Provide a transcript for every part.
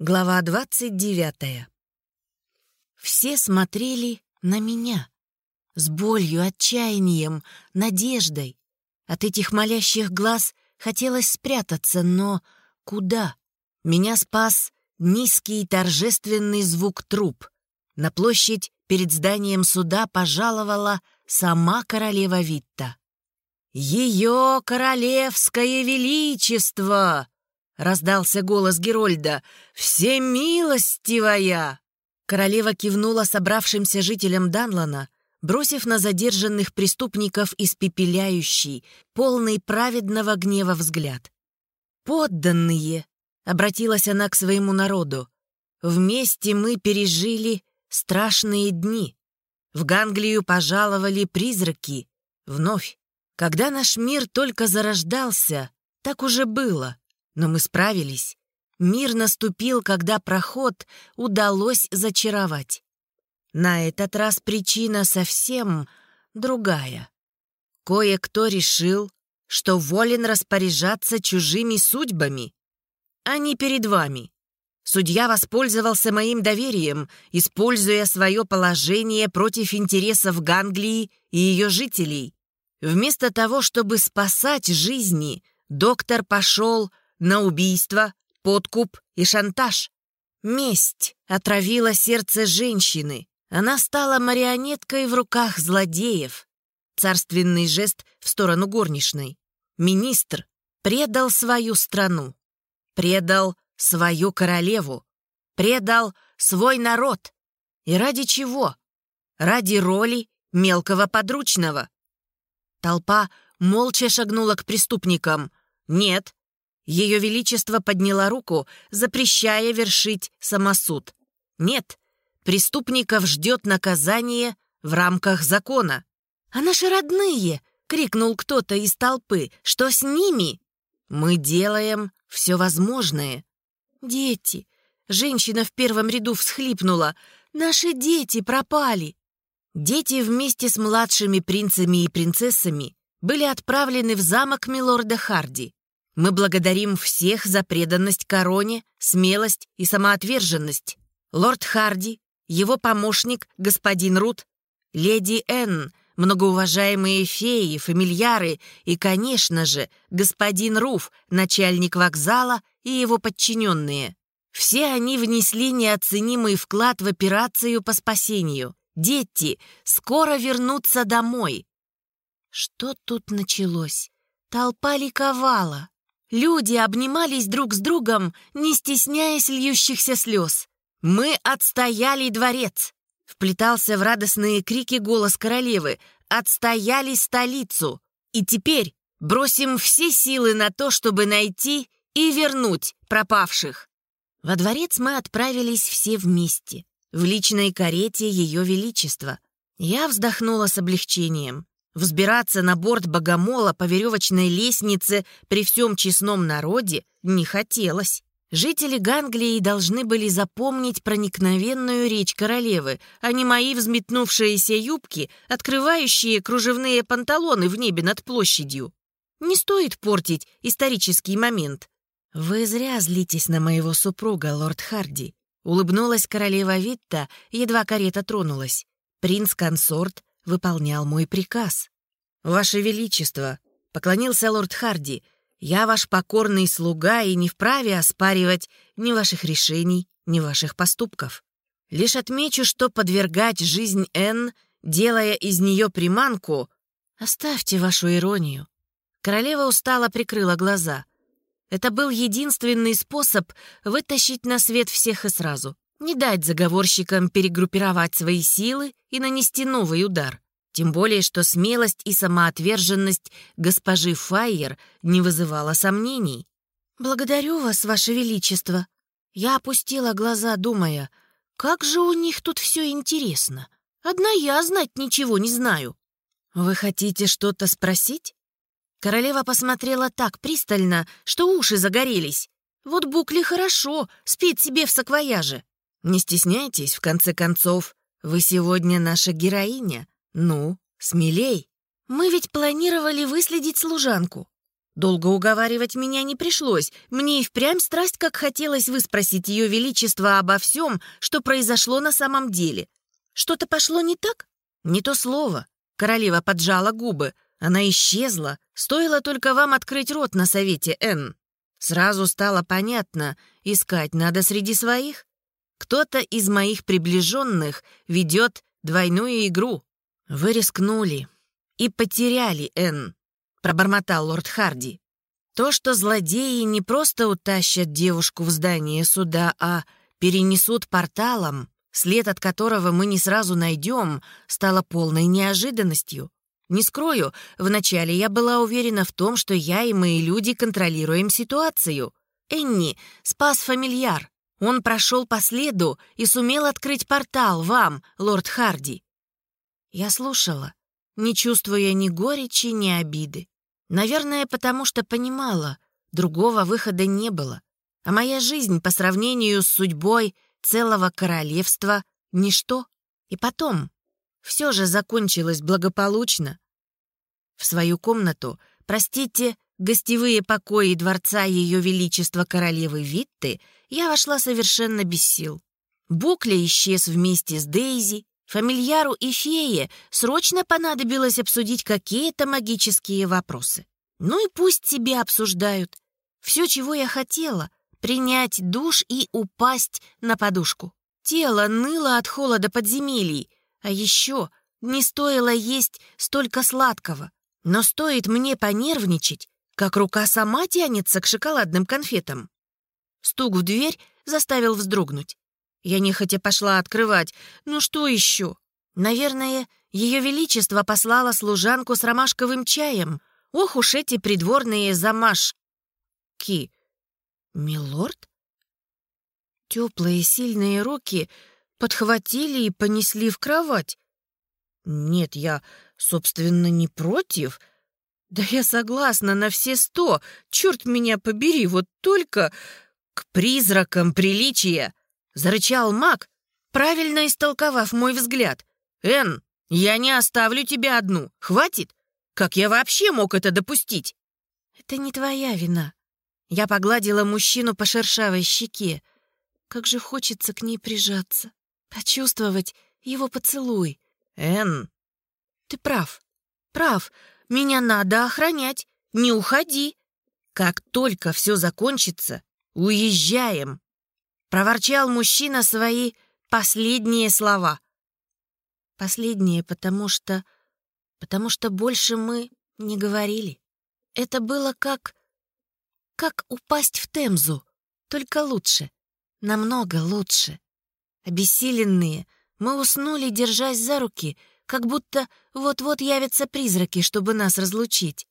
Глава двадцать девятая. Все смотрели на меня. С болью, отчаянием, надеждой. От этих молящих глаз хотелось спрятаться, но куда? Меня спас низкий торжественный звук труп. На площадь перед зданием суда пожаловала сама королева Витта. «Ее королевское величество!» — раздался голос Герольда. «Всемилостивая!» Королева кивнула собравшимся жителям Данлана, бросив на задержанных преступников испепеляющий, полный праведного гнева взгляд. «Подданные!» — обратилась она к своему народу. «Вместе мы пережили страшные дни. В Ганглию пожаловали призраки. Вновь. Когда наш мир только зарождался, так уже было. Но мы справились. Мир наступил, когда проход удалось зачаровать. На этот раз причина совсем другая. Кое-кто решил, что волен распоряжаться чужими судьбами, а не перед вами. Судья воспользовался моим доверием, используя свое положение против интересов Ганглии и ее жителей. Вместо того, чтобы спасать жизни, доктор пошел на убийство, подкуп и шантаж. Месть отравила сердце женщины. Она стала марионеткой в руках злодеев. Царственный жест в сторону горничной. Министр предал свою страну. Предал свою королеву. Предал свой народ. И ради чего? Ради роли мелкого подручного. Толпа молча шагнула к преступникам. Нет, ее Величество подняла руку, запрещая вершить самосуд. Нет, преступников ждет наказание в рамках закона. «А наши родные!» — крикнул кто-то из толпы. «Что с ними?» «Мы делаем все возможное». «Дети!» — женщина в первом ряду всхлипнула. «Наши дети пропали!» Дети вместе с младшими принцами и принцессами были отправлены в замок милорда Харди. Мы благодарим всех за преданность короне, смелость и самоотверженность. Лорд Харди, его помощник, господин Рут, леди Энн, многоуважаемые феи, фамильяры и, конечно же, господин Руф, начальник вокзала и его подчиненные. Все они внесли неоценимый вклад в операцию по спасению. Дети скоро вернутся домой. Что тут началось? Толпа ликовала. Люди обнимались друг с другом, не стесняясь льющихся слез. «Мы отстояли дворец!» Вплетался в радостные крики голос королевы. «Отстояли столицу! И теперь бросим все силы на то, чтобы найти и вернуть пропавших!» Во дворец мы отправились все вместе, в личной карете Ее Величества. Я вздохнула с облегчением. Взбираться на борт богомола по веревочной лестнице при всем честном народе не хотелось. Жители Ганглии должны были запомнить проникновенную речь королевы, а не мои взметнувшиеся юбки, открывающие кружевные панталоны в небе над площадью. Не стоит портить исторический момент. «Вы зря злитесь на моего супруга, лорд Харди», — улыбнулась королева Витта, едва карета тронулась. Принц-консорт выполнял мой приказ. «Ваше Величество», — поклонился лорд Харди, — «я ваш покорный слуга и не вправе оспаривать ни ваших решений, ни ваших поступков. Лишь отмечу, что подвергать жизнь Энн, делая из нее приманку, оставьте вашу иронию». Королева устало прикрыла глаза. Это был единственный способ вытащить на свет всех и сразу. Не дать заговорщикам перегруппировать свои силы и нанести новый удар. Тем более, что смелость и самоотверженность госпожи Файер не вызывала сомнений. «Благодарю вас, ваше величество». Я опустила глаза, думая, как же у них тут все интересно. Одна я знать ничего не знаю. «Вы хотите что-то спросить?» Королева посмотрела так пристально, что уши загорелись. «Вот Букли хорошо, спит себе в саквояже». «Не стесняйтесь, в конце концов, вы сегодня наша героиня». «Ну, смелей. Мы ведь планировали выследить служанку». Долго уговаривать меня не пришлось. Мне и впрямь страсть, как хотелось выспросить Ее Величество обо всем, что произошло на самом деле. Что-то пошло не так? Не то слово. Королева поджала губы. Она исчезла. Стоило только вам открыть рот на совете, Н. Сразу стало понятно, искать надо среди своих. Кто-то из моих приближенных ведет двойную игру. Вы рискнули и потеряли, Н пробормотал лорд Харди. То, что злодеи не просто утащат девушку в здание суда, а перенесут порталом, след от которого мы не сразу найдем, стало полной неожиданностью. Не скрою, вначале я была уверена в том, что я и мои люди контролируем ситуацию. Энни спас фамильяр. Он прошел по следу и сумел открыть портал вам, лорд Харди. Я слушала, не чувствуя ни горечи, ни обиды. Наверное, потому что понимала, другого выхода не было. А моя жизнь по сравнению с судьбой целого королевства — ничто. И потом, все же закончилось благополучно. В свою комнату, простите, гостевые покои дворца Ее Величества Королевы Витты, я вошла совершенно без сил. Букля исчез вместе с Дейзи, Фамильяру и фее срочно понадобилось обсудить какие-то магические вопросы. Ну и пусть себе обсуждают. Все, чего я хотела — принять душ и упасть на подушку. Тело ныло от холода подземелий, а еще не стоило есть столько сладкого. Но стоит мне понервничать, как рука сама тянется к шоколадным конфетам. Стук в дверь заставил вздрогнуть. Я нехотя пошла открывать. Ну что еще? Наверное, ее величество послало служанку с ромашковым чаем. Ох уж эти придворные замашки. Милорд? Теплые сильные руки подхватили и понесли в кровать. Нет, я, собственно, не против. Да я согласна на все сто. Черт меня побери, вот только к призракам приличия. Зарычал маг, правильно истолковав мой взгляд. «Энн, я не оставлю тебя одну. Хватит? Как я вообще мог это допустить?» «Это не твоя вина». Я погладила мужчину по шершавой щеке. Как же хочется к ней прижаться, почувствовать его поцелуй. «Энн!» «Ты прав, прав. Меня надо охранять. Не уходи. Как только все закончится, уезжаем». Проворчал мужчина свои последние слова. Последние, потому что... Потому что больше мы не говорили. Это было как... Как упасть в Темзу, только лучше. Намного лучше. Обессиленные, мы уснули, держась за руки, как будто вот-вот явятся призраки, чтобы нас разлучить.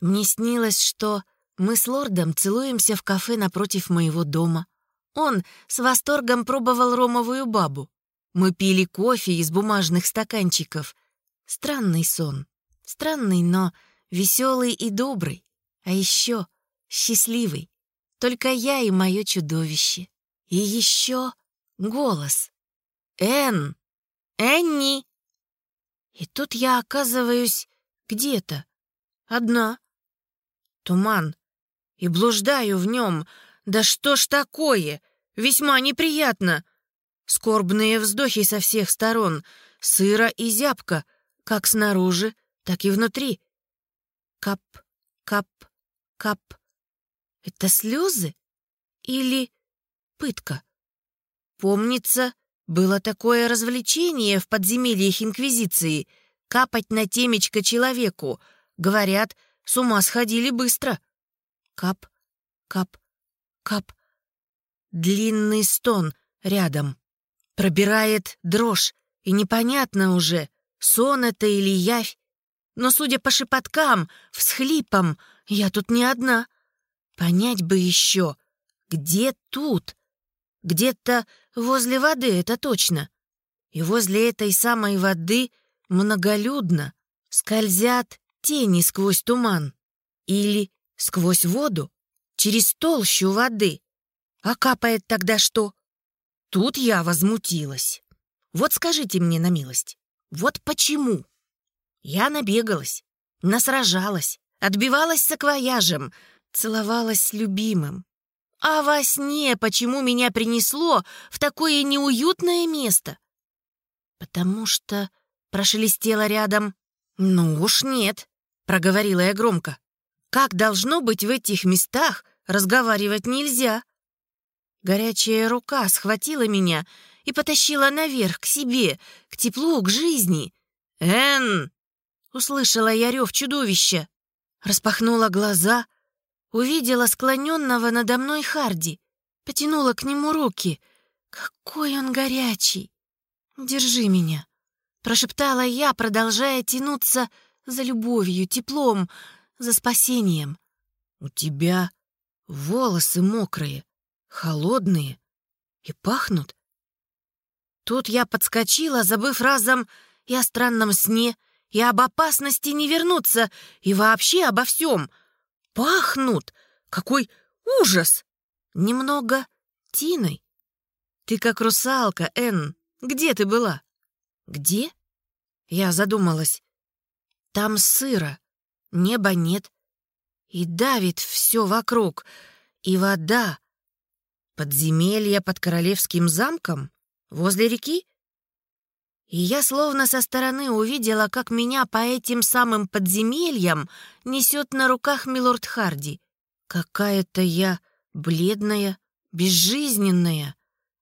Мне снилось, что мы с лордом целуемся в кафе напротив моего дома. Он с восторгом пробовал ромовую бабу. Мы пили кофе из бумажных стаканчиков. Странный сон. Странный, но веселый и добрый. А еще счастливый. Только я и мое чудовище. И еще голос. «Энн! Энни!» И тут я оказываюсь где-то. Одна. Туман. И блуждаю в нем — да что ж такое? Весьма неприятно. Скорбные вздохи со всех сторон, сыро и зябко, как снаружи, так и внутри. Кап, кап, кап. Это слезы? Или пытка? Помнится, было такое развлечение в подземельях Инквизиции — капать на темечко человеку. Говорят, с ума сходили быстро. Кап, кап, Кап. Длинный стон рядом. Пробирает дрожь, и непонятно уже, сон это или явь. Но, судя по шепоткам, всхлипам, я тут не одна. Понять бы еще, где тут? Где-то возле воды, это точно. И возле этой самой воды многолюдно скользят тени сквозь туман. Или сквозь воду через толщу воды. А капает тогда что? Тут я возмутилась. Вот скажите мне на милость, вот почему? Я набегалась, насражалась, отбивалась саквояжем, целовалась с любимым. А во сне почему меня принесло в такое неуютное место? Потому что прошелестело рядом. «Ну уж нет», — проговорила я громко. «Как должно быть в этих местах, разговаривать нельзя». Горячая рука схватила меня и потащила наверх, к себе, к теплу, к жизни. «Энн!» — услышала я рев чудовища. Распахнула глаза, увидела склоненного надо мной Харди, потянула к нему руки. «Какой он горячий! Держи меня!» — прошептала я, продолжая тянуться за любовью, теплом, за спасением. «У тебя волосы мокрые, холодные и пахнут». Тут я подскочила, забыв разом и о странном сне, и об опасности не вернуться, и вообще обо всем. Пахнут! Какой ужас! Немного тиной. Ты как русалка, Энн. Где ты была? Где? Я задумалась. Там сыро, неба нет. И давит все вокруг. И вода. Подземелье под королевским замком? Возле реки? И я словно со стороны увидела, как меня по этим самым подземельям несет на руках милорд Харди. Какая-то я бледная, безжизненная.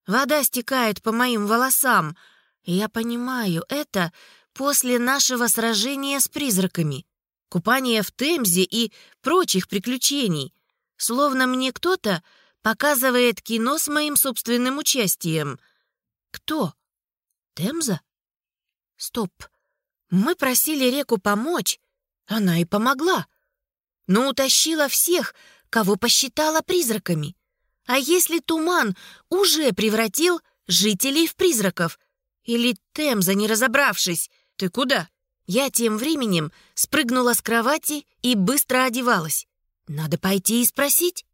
Вода стекает по моим волосам. И я понимаю, это после нашего сражения с призраками, купания в Темзе и прочих приключений. Словно мне кто-то показывает кино с моим собственным участием. Кто? Темза? Стоп. Мы просили реку помочь. Она и помогла. Но утащила всех, кого посчитала призраками. А если туман уже превратил жителей в призраков? Или Темза, не разобравшись? Ты куда? Я тем временем спрыгнула с кровати и быстро одевалась. Надо пойти и спросить.